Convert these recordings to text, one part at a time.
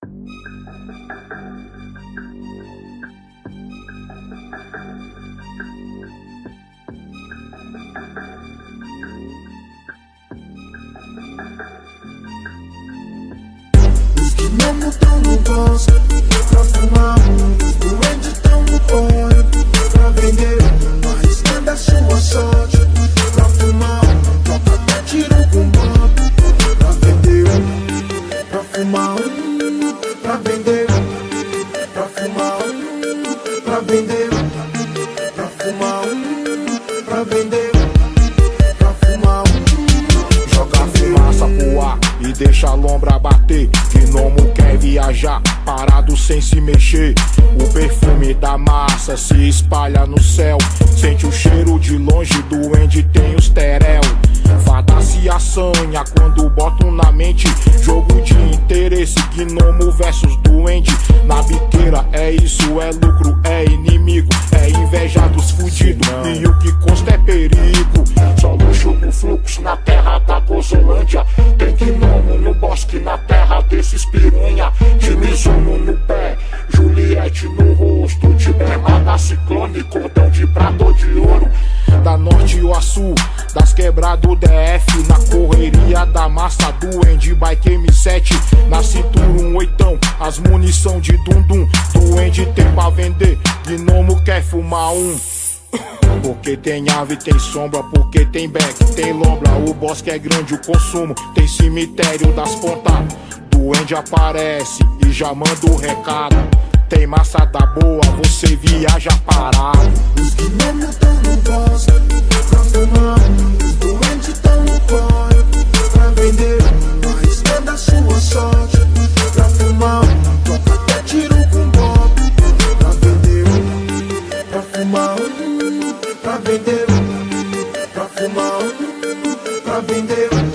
Os que não tão no bosque Pra vender Pra fumar Pra vender Pra fumar Joga fumaça pro ar e deixa a lombra bater. Gnomo quer viajar, parado sem se mexer. O perfume da massa se espalha no céu. Sente o cheiro de longe, doente tem os terel. Fada se assanha quando botam na mente. Jogo de interesse, gnomo versus duende. Na biqueira é isso, é lucro, é inimigo. É inveja dos fudidos. E o que consta é perigo. Só luxo no fluxo na terra da Gozolândia. Tem gnomo no bosque na terra desses piranha. Da norte ao sul, das quebradas do DF. Na correria da massa do End Bike M7. Na cintura um oitão, as munição de dundum. Duende tem pra vender, gnomo quer fumar um. Porque tem ave, tem sombra, porque tem beck, tem lombra. O bosque é grande, o consumo, tem cemitério das pontas. Duende aparece e já manda o recado. Tem massa da boa, você viaja parado. Os não tão no bosque Pra fumar Os doentes tão no corre Pra vender Arriscando a sua sorte. Pra fumar Troca até tiro com golpe Pra vender Pra fumar Pra vender. Pra fumar Pra vender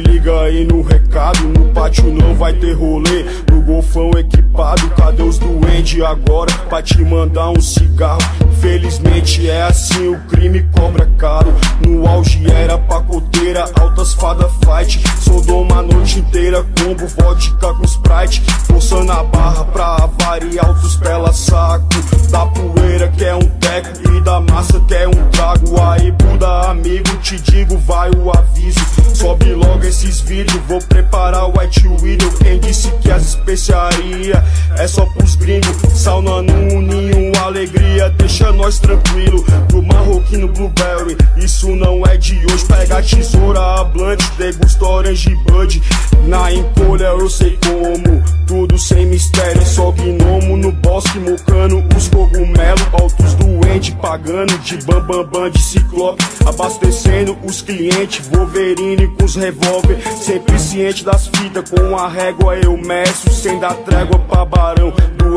liga aí no recado. No pátio não vai ter rolê, no golfão equipado. Cadê os doentes agora pra te mandar um cigarro? Felizmente é assim, o crime cobra caro. No auge era pacoteira, altas fada fight. Sodoma a noite inteira, combo vodka com sprite. Forçando a barra pra variar altos pela saco. Da poeira que é um teco massa que é um trago. Aí, Buda, amigo, te digo, vai o aviso. Sobe logo esses vídeos, vou preparar o White Widow. Quem disse que as especiarias é só pros gringos? Sauna no ninho, alegria, deixa nós tranquilo. Do marroquino Blueberry, isso não é de hoje. Pega a tesoura, a blunt, degusta orange bud. Na encolha eu sei como, tudo sem mistério. Só gnomo no bosque, mocando os cogumelos. Altos doentes, pagando de bambambam bam, bam de ciclope. Abastecendo os clientes, Wolverine com os revólver. Sempre ciente das fitas, com a régua eu meço. Sem dar trégua pra barão do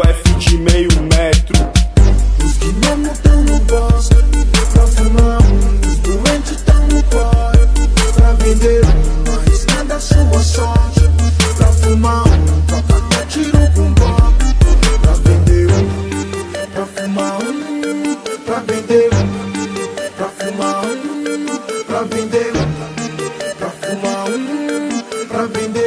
al